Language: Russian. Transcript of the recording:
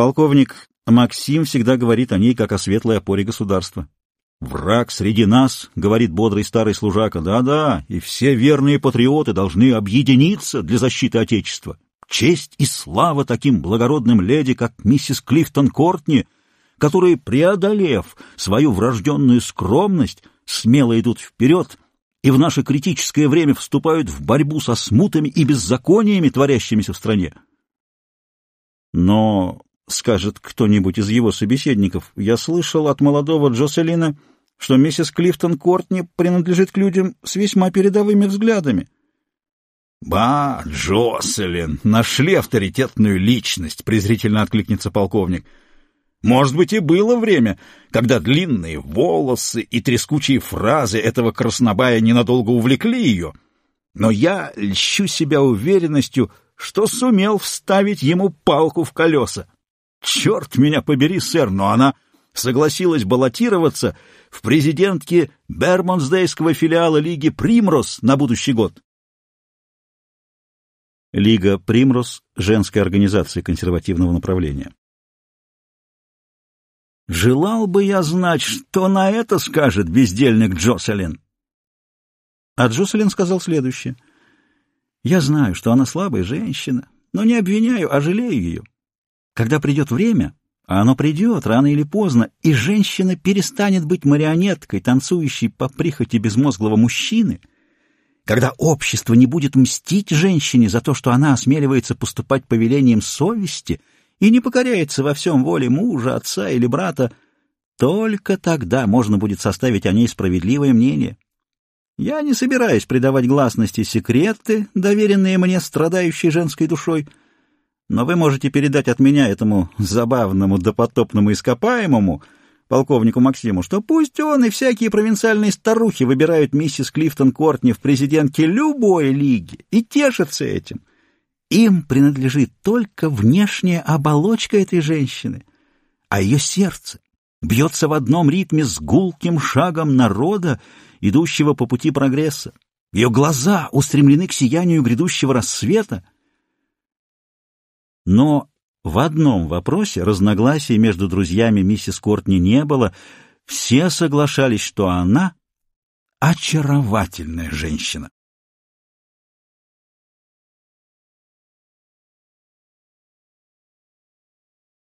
Полковник Максим всегда говорит о ней как о светлой опоре государства. «Враг среди нас», — говорит бодрый старый служака, — «да-да, и все верные патриоты должны объединиться для защиты Отечества. Честь и слава таким благородным леди, как миссис Клифтон Кортни, которые, преодолев свою врожденную скромность, смело идут вперед и в наше критическое время вступают в борьбу со смутами и беззакониями, творящимися в стране. Но, скажет кто-нибудь из его собеседников, я слышал от молодого Джоселина, что миссис Клифтон Кортни принадлежит к людям с весьма передовыми взглядами. «Ба, Джоселин, нашли авторитетную личность», — презрительно откликнется полковник. «Может быть, и было время, когда длинные волосы и трескучие фразы этого краснобая ненадолго увлекли ее. Но я льщу себя уверенностью, что сумел вставить ему палку в колеса. Черт меня побери, сэр, но она согласилась баллотироваться в президентке Бермонсдейского филиала Лиги «Примрос» на будущий год. Лига «Примрос» — женская организация консервативного направления. «Желал бы я знать, что на это скажет бездельник Джоселин». А Джоселин сказал следующее. «Я знаю, что она слабая женщина, но не обвиняю, а жалею ее. Когда придет время, а оно придет рано или поздно, и женщина перестанет быть марионеткой, танцующей по прихоти безмозглого мужчины, когда общество не будет мстить женщине за то, что она осмеливается поступать по велениям совести и не покоряется во всем воле мужа, отца или брата, только тогда можно будет составить о ней справедливое мнение. Я не собираюсь придавать гласности секреты, доверенные мне страдающей женской душой, но вы можете передать от меня этому забавному допотопному ископаемому — полковнику Максиму, что пусть он и всякие провинциальные старухи выбирают миссис Клифтон Кортни в президентке любой лиги и тешатся этим. Им принадлежит только внешняя оболочка этой женщины, а ее сердце бьется в одном ритме с гулким шагом народа, идущего по пути прогресса. Ее глаза устремлены к сиянию грядущего рассвета. Но в одном вопросе разногласий между друзьями миссис Кортни не было. Все соглашались, что она очаровательная женщина.